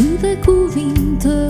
cântecul vintă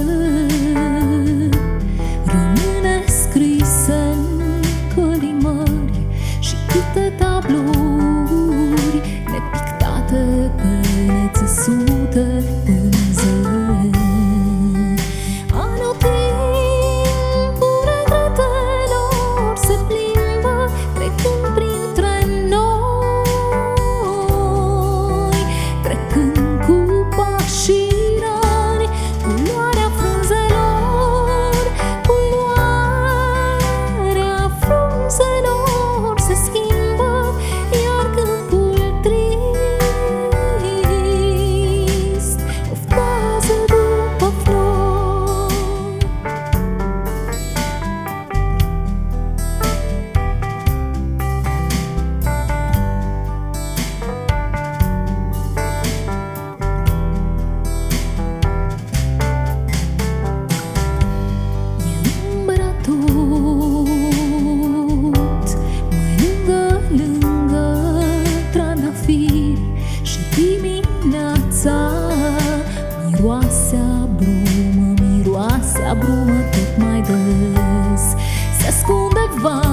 vão.